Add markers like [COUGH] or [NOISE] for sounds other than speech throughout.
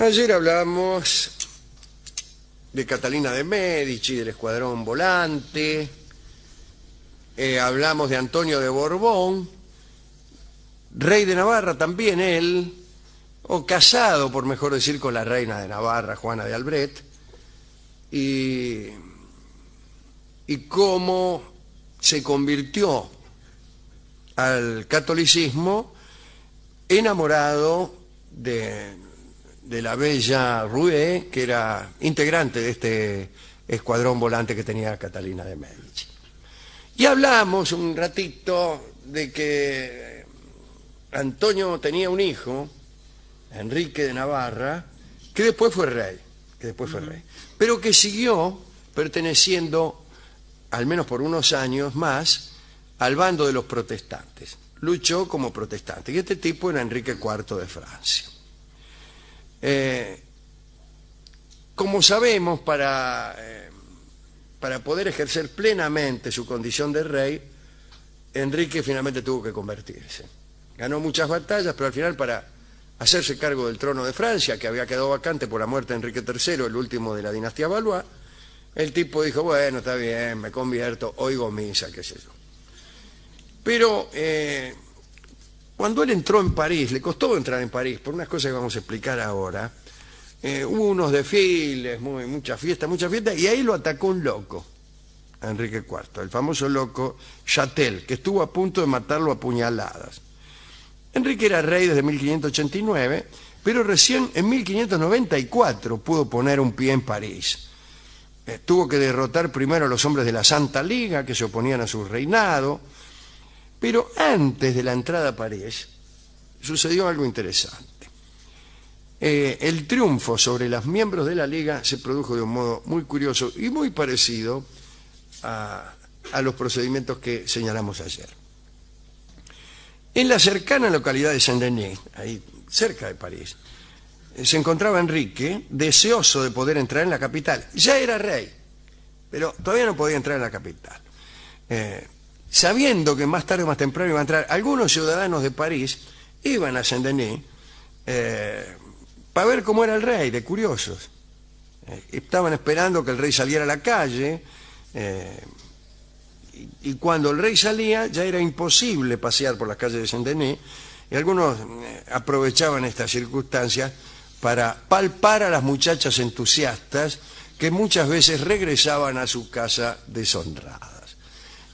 Ayer hablamos de Catalina de Medici, del escuadrón volante, eh, hablamos de Antonio de Borbón, rey de Navarra también él, o casado, por mejor decir, con la reina de Navarra, Juana de Albret, y, y cómo se convirtió al catolicismo enamorado de, de la bella Rouet, que era integrante de este escuadrón volante que tenía Catalina de Medici. Y hablamos un ratito de que Antonio tenía un hijo, Enrique de Navarra, que después fue rey, que después fue rey, pero que siguió perteneciendo, al menos por unos años más, al bando de los protestantes. Luchó como protestante. Y este tipo era Enrique IV de Francia. Eh, como sabemos, para, eh, para poder ejercer plenamente su condición de rey, Enrique finalmente tuvo que convertirse. Ganó muchas batallas, pero al final para hacerse cargo del trono de Francia, que había quedado vacante por la muerte de Enrique III, el último de la dinastía Valois, el tipo dijo, bueno, está bien, me convierto, oigo misa, qué sé yo. Pero eh, cuando él entró en París, le costó entrar en París, por unas cosas que vamos a explicar ahora, eh, hubo unos desfiles, muy, mucha fiesta, mucha fiesta, y ahí lo atacó un loco, Enrique IV, el famoso loco Chatel, que estuvo a punto de matarlo a puñaladas. Enrique era rey desde 1589, pero recién en 1594 pudo poner un pie en París. Eh, tuvo que derrotar primero a los hombres de la Santa Liga, que se oponían a su reinado, pero antes de la entrada a París sucedió algo interesante. Eh, el triunfo sobre los miembros de la Liga se produjo de un modo muy curioso y muy parecido a, los procedimientos que señalamos ayer. En la cercana localidad de Saint-Denis, ahí cerca de París, se encontraba Enrique, deseoso de poder entrar en la capital. Ya era rey, pero todavía no podía entrar en la capital. Eh, sabiendo que más tarde o más temprano iban a entrar algunos ciudadanos de París, iban a Saint-Denis eh, para ver cómo era el rey, de curiosos. estaban esperando que el rey saliera a la calle, y cuando el rey salía ya era imposible pasear por las calles de Saint-Denis y algunos eh, aprovechaban estas circunstancias para palpar a las muchachas entusiastas que muchas veces regresaban a su casa deshonradas.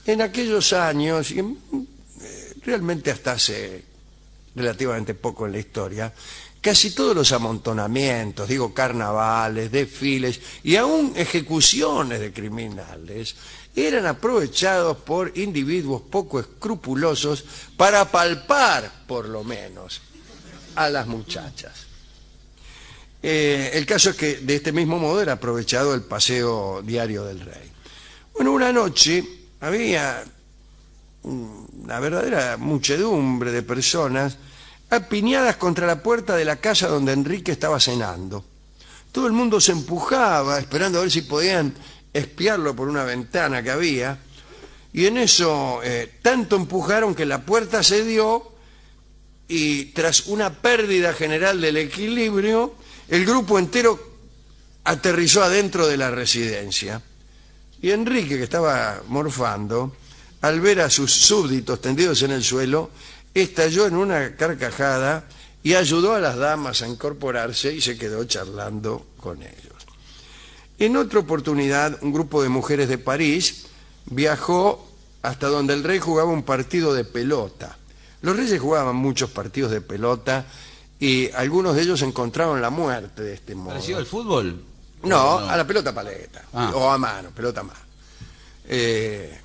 En aquellos años, y eh, realmente hasta hace relativamente poco en la historia, casi todos los amontonamientos, digo carnavales, desfiles y aún ejecuciones de criminales eran aprovechados por individuos poco escrupulosos para palpar, por lo menos, a las muchachas. Eh, el caso es que de este mismo modo era aprovechado el paseo diario del rey. Bueno, una noche había una verdadera muchedumbre de personas apiñadas contra la puerta de la casa donde Enrique estaba cenando. Todo el mundo se empujaba esperando a ver si podían espiarlo por una ventana que había, y en eso eh, tanto empujaron que la puerta se dio y tras una pérdida general del equilibrio, el grupo entero aterrizó adentro de la residencia. Y Enrique, que estaba morfando, al ver a sus súbditos tendidos en el suelo, estalló en una carcajada y ayudó a las damas a incorporarse y se quedó charlando con ellos. En otra oportunidad, un grupo de mujeres de París viajó hasta donde el rey jugaba un partido de pelota. Los reyes jugaban muchos partidos de pelota y algunos de ellos encontraron la muerte de este modo. ¿Parecido al fútbol? No, a la pelota paleta, ah. o a mano, pelota a mano. Eh,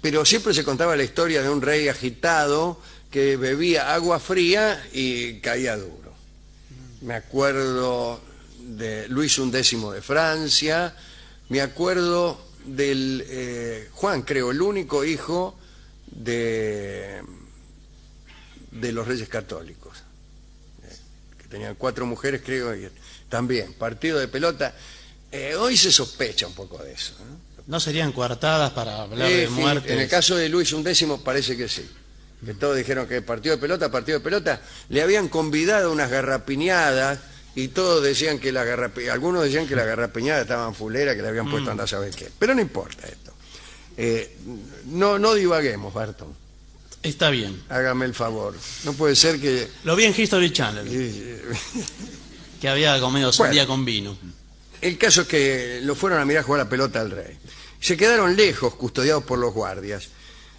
pero siempre se contaba la historia de un rey agitado que bebía agua fría y caía duro. Me acuerdo de Luis XI de Francia, me acuerdo del eh, Juan, creo, el único hijo de, de los reyes católicos, eh, que tenían cuatro mujeres, creo, y también, partido de pelota. Eh, hoy se sospecha un poco de eso. ¿No, serían coartadas para hablar de muerte? En el caso de Luis XI parece que sí. Que todos dijeron que partido de pelota, partido de pelota. Le habían convidado unas garrapiñadas y todos decían que la garrape- algunos decían que la garrapeñada estaban fulera, que le habían puesto anda a saber qué. Pero no importa esto. Eh, no, no divaguemos, Barton. Está bien. Hágame el favor. No puede ser que... Lo vi en History Channel, que había comido Bueno. sandía con vino. El caso es que lo fueron a mirar jugar la pelota al rey. Se quedaron lejos, custodiados por los guardias.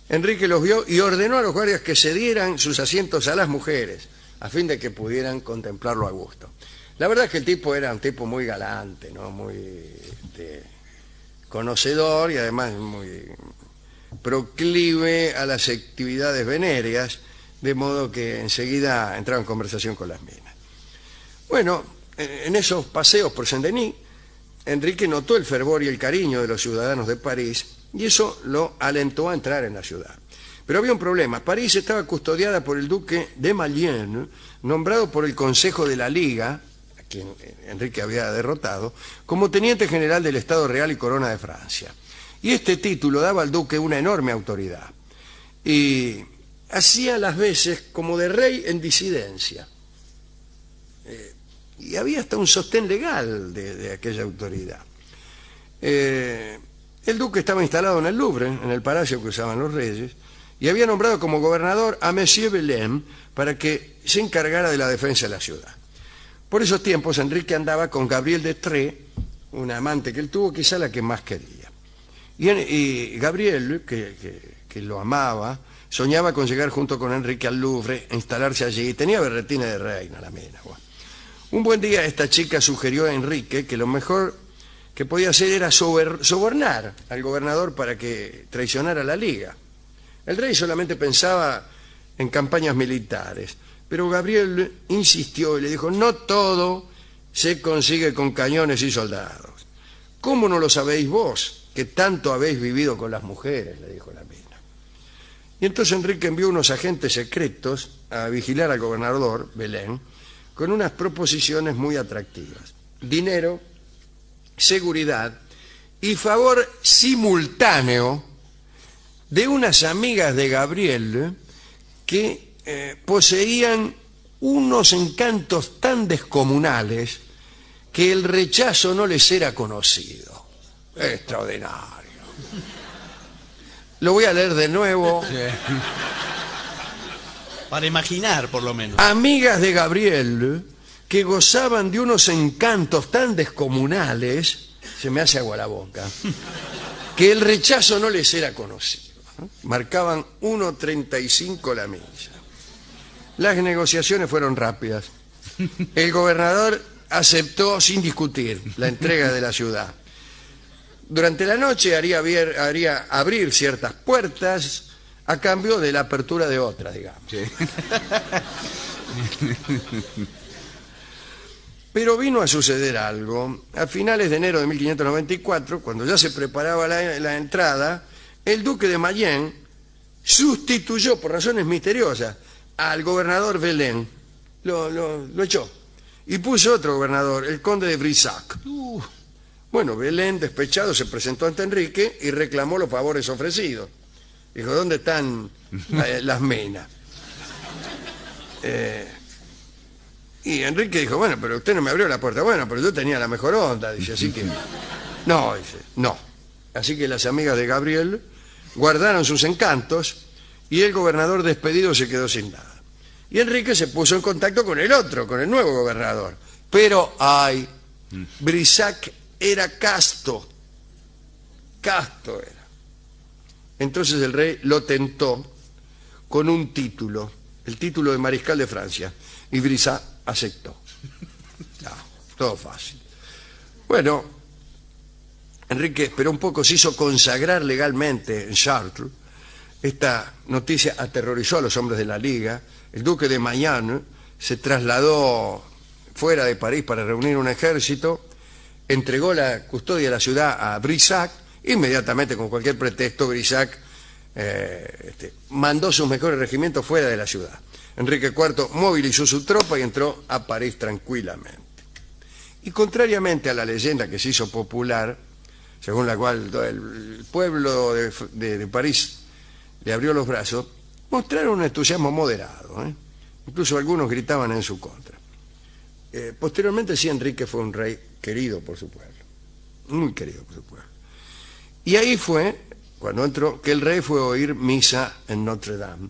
Enrique los vio y ordenó a los guardias que cedieran sus asientos a las mujeres, a fin de que pudieran contemplarlo a gusto. La verdad es que el tipo era un tipo muy galante, ¿no? Muy este, conocedor y además muy proclive a las actividades venéreas, de modo que enseguida entraba en conversación con las minas. Bueno, en esos paseos por Saint-Denis, Enrique notó el fervor y el cariño de los ciudadanos de París y eso lo alentó a entrar en la ciudad. Pero había un problema. París estaba custodiada por el duque de Mayenne, nombrado por el Consejo de la Liga, a quien Enrique había derrotado, como teniente general del Estado Real y Corona de Francia. Y este título daba al duque una enorme autoridad. Y hacía las veces como de rey en disidencia y había hasta un sostén legal de, aquella autoridad. Eh, el duque estaba instalado en el Louvre, en el palacio que usaban los reyes, y había nombrado como gobernador a Monsieur Belém para que se encargara de la defensa de la ciudad. Por esos tiempos Enrique andaba con Gabriel de Tré, una amante que él tuvo, quizá la que más quería. Y, Gabriel, que, lo amaba, soñaba con llegar junto con Enrique al Louvre, instalarse allí. Tenía berretina de reina la mina. bueno. Un buen día esta chica sugirió a Enrique que lo mejor que podía hacer era sobornar al gobernador para que traicionara la liga. El rey solamente pensaba en campañas militares, pero Gabriel insistió y le dijo, no todo se consigue con cañones y soldados. ¿Cómo no lo sabéis vos, que tanto habéis vivido con las mujeres? le dijo la mina. Y entonces Enrique envió unos agentes secretos a vigilar al gobernador, Belén, con unas proposiciones muy atractivas. Dinero, seguridad y favor simultáneo de unas amigas de Gabriel que eh, poseían unos encantos tan descomunales que el rechazo no les era conocido. Extraordinario. Lo voy a leer de nuevo. Para imaginar, por lo menos. amigas de Gabriel que gozaban de unos encantos tan descomunales, se me hace agua la boca, [LAUGHS] que el rechazo no les era conocido. ¿no? Marcaban 1.35 la milla. Las negociaciones fueron rápidas. El gobernador aceptó sin discutir la entrega de la ciudad. Durante la noche haría, haría abrir ciertas puertas a cambio de la apertura de otras, digamos. [LAUGHS] Pero vino a suceder algo. A finales de enero de 1594, cuando ya se preparaba la, la entrada, el duque de Mayenne sustituyó por razones misteriosas al gobernador Belén. Lo, lo- lo echó. Y puso otro gobernador, el conde de Brissac. Bueno, Belén, despechado, se presentó ante Enrique y reclamó los favores ofrecidos. Dijo, ¿dónde están [LAUGHS] eh, las menas? Eh, y Enrique dijo, bueno, pero usted no me abrió la puerta. Bueno, pero yo tenía la mejor onda, dice, así que... [LAUGHS] No, dice, no. Así que las amigas de Gabriel guardaron sus encantos y el gobernador despedido se quedó sin nada. Y Enrique se puso en contacto con el otro, con el nuevo gobernador. Pero, ay, Brissac era casto. Casto era. Entonces el rey lo tentó con un título, el título de mariscal de Francia, y Brissac aceptó. Todo fácil. Bueno, Enrique esperó un poco, se hizo consagrar legalmente en Chartres. Esta noticia aterrorizó a los hombres de la Liga. El duque de Mayenne se trasladó fuera de París para reunir un ejército, entregó la custodia de la ciudad a Brissac, inmediatamente con cualquier pretexto Brissac eh, este, mandó sus mejores regimientos fuera de la ciudad. Enrique IV movilizó su tropa y entró a París tranquilamente. Y contrariamente a la leyenda que se hizo popular, según la cual el pueblo de París le abrió los brazos, mostraron un entusiasmo moderado. ¿eh? Incluso algunos gritaban en su contra. eh, posteriormente sí Enrique fue un rey querido por su pueblo, muy querido por su pueblo. Y ahí fue, cuando entró, que el rey fue a oír misa en Notre Dame.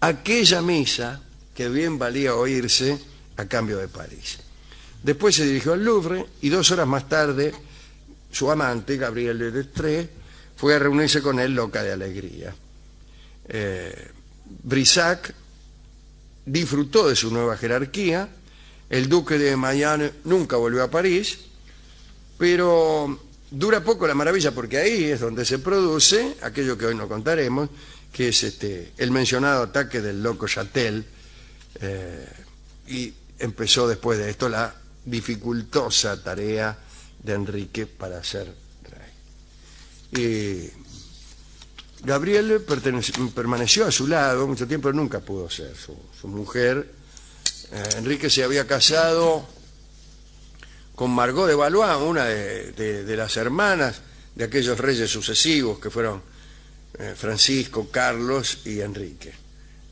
Aquella misa que bien valía oírse a cambio de París. Después se dirigió al Louvre y dos horas más tarde su amante, Gabriel de Destré, fue a reunirse con él loca de alegría. Eh, Brissac disfrutó de su nueva jerarquía, el duque de Mayenne nunca volvió a París, pero dura poco la maravilla porque ahí es donde se produce aquello que hoy no contaremos, que es este, el mencionado ataque del loco Chatel, eh, y empezó después de esto la dificultosa tarea de Enrique para ser rey. Y Gabriel permaneció a su lado mucho tiempo, nunca pudo ser su, mujer. Eh, Enrique se había casado con Margot de Valois, una de, las hermanas de aquellos reyes sucesivos que fueron eh, Francisco, Carlos y Enrique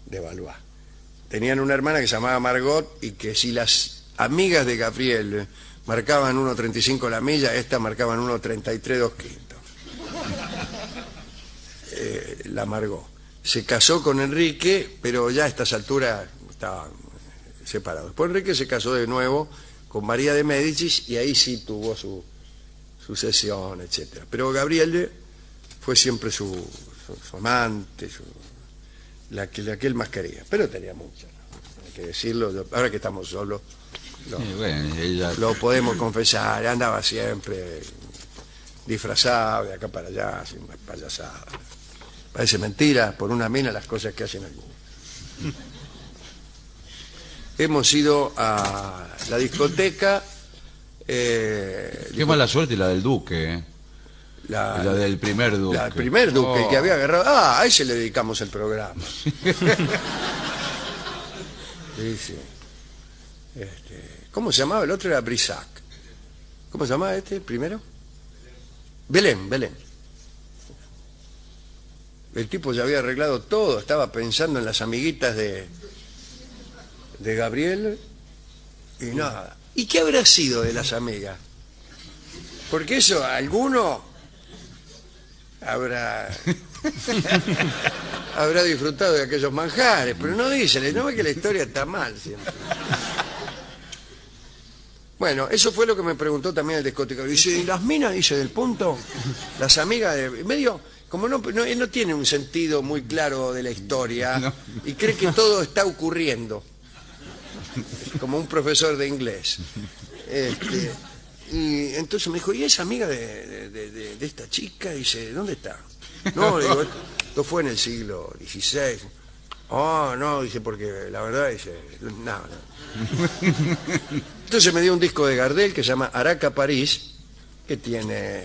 de Valois. Tenían una hermana que se llamaba Margot y que si las amigas de Gabriel marcaban 1.35 la milla, esta marcaban 1.33 dos quintos. [LAUGHS] Eh, la amargó. Se casó con Enrique, pero ya a estas alturas estaban separados. Después Enrique se casó de nuevo con María de Médicis y ahí sí tuvo su sucesión, etc. Pero Gabriel fue siempre su, amante, la, que, la que él más quería. Pero tenía mucho, hay que decirlo. Ahora que estamos solos, lo, podemos confesar, andaba siempre disfrazado de acá para allá, sin payasada. Parece mentira, por una mina las cosas que hacen algunos. [LAUGHS] Hemos ido a la discoteca. Eh, Qué mala suerte la del Duque, ¿eh? La, del primer Duque. La del primer Duque, que oh. había agarrado. Ah, a ese le dedicamos el programa. [LAUGHS] sí, sí. Este, ¿Cómo se llamaba? El otro era Brisac. ¿Cómo se llamaba este primero? Belén, Belén. El tipo ya había arreglado todo, estaba pensando en las amiguitas de, de Gabriel y nada. ¿Y qué habrá sido de las amigas? Porque eso, alguno habrá [LAUGHS] habrá disfrutado de aquellos manjares, pero no dicen, no ve que la historia está mal siempre. Bueno, eso fue lo que me preguntó también el discotecario. Dice, ¿y las minas, dice, del punto? Las amigas de... Medio, como no, no, no tiene un sentido muy claro de la historia [LAUGHS] y cree que todo está ocurriendo. Como un profesor de inglés. [LAUGHS] Este, y entonces me dijo, ¿y es amiga de, esta chica? Dice, ¿dónde está? No, [LAUGHS] digo, esto fue en el siglo XVI. Oh, no, dice, porque la verdad, dice, no, no. [LAUGHS] Entonces me dio un disco de Gardel que se llama Araca París, que tiene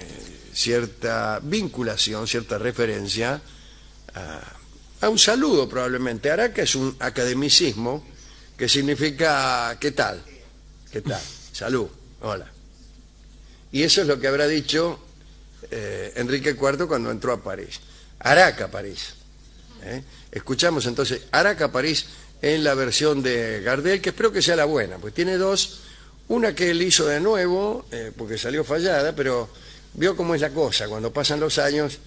cierta vinculación, cierta referencia a, un saludo probablemente. Araca es un academicismo que significa ¿qué tal? ¿Qué tal? Salud, hola. Y eso es lo que habrá dicho eh, Enrique IV cuando entró a París. Araca París. ¿eh? Escuchamos entonces Araca París en la versión de Gardel, que espero que sea la buena, pues tiene dos, una que él hizo de nuevo, eh, porque salió fallada, pero vio cómo es la cosa, cuando pasan los años...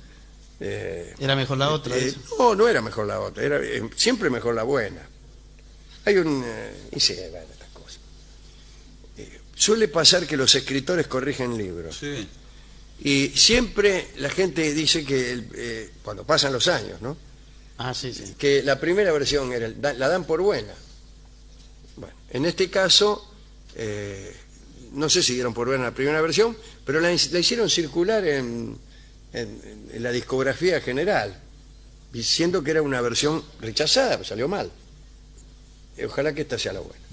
¿Era mejor la otra? no, no era mejor la otra, era siempre mejor la buena. Hay un... y sí, bueno, estas cosas. suele pasar que los escritores corrigen libros. Sí. Y siempre la gente dice que cuando pasan los años, ¿no? Ah, sí, sí. Que la primera versión era, la dan por buena. Bueno, en este caso, eh, no sé si dieron por buena la primera versión, pero la, hicieron circular en, la discografía general, diciendo que era una versión rechazada, pues salió mal. Ojalá que esta sea la buena.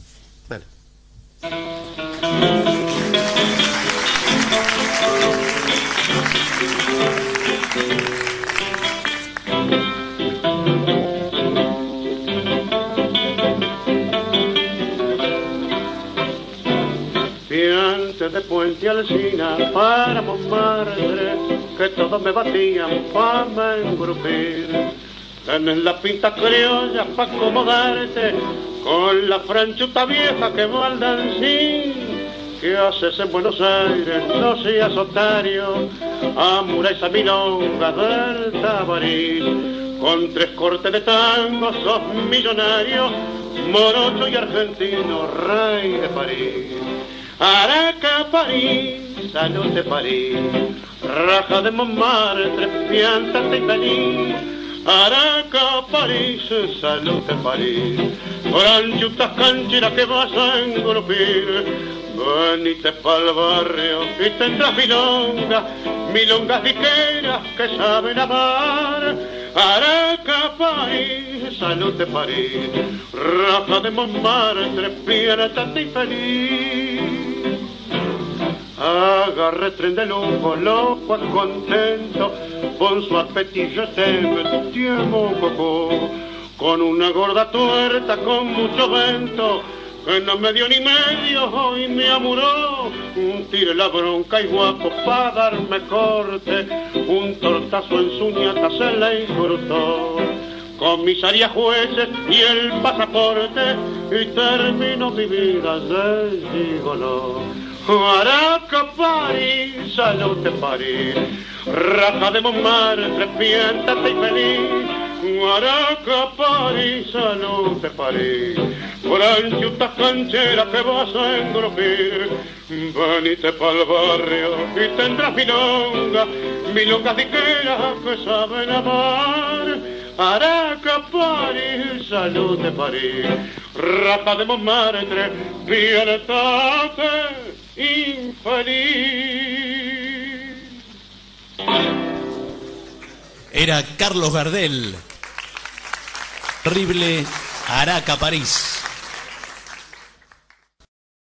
de Puente Alcina, páramos madre, que todos me batían para me engrupir. Tenés la pinta criolla para acomodarte con la franchuta vieja que va al dancín. ¿Qué haces en Buenos Aires? No seas otario. Amura esa milonga del tabarís. Con tres cortes de tango sos millonario, morocho y argentino, rey de París. Araca, París, salud de París, raja de Montmartre, pianta y feliz. Araca, París, salud de París, franchutas cancheras que vas a engrupir. Venite pa'l barrio y tendrás milonga, milongas ligeras que saben amar. Araca, París, salud de París, raja de Montmartre, pianta y feliz. Agarre tren de lujo, loco, contento, con su apetillo se metió coco, con una gorda tuerta, con mucho vento, que no me dio ni medio y me amuró. Un tire la bronca y guapo pa' darme corte, un tortazo en su ñata se le incrustó. Comisaría, jueces y el pasaporte, y termino mi vida de gigolo. Araca, París, salud de París, raja de Montmartre, piéntate y feliz. Araca, París, salud de París, franchuta canchera que vas a engrupir. Venite pa'l barrio y tendrás milonga, milonga diquera que saben amar. Araca, París, salud de París, raja de Montmartre, piéntate infeliz. Era Carlos Gardel. Horrible Araca París.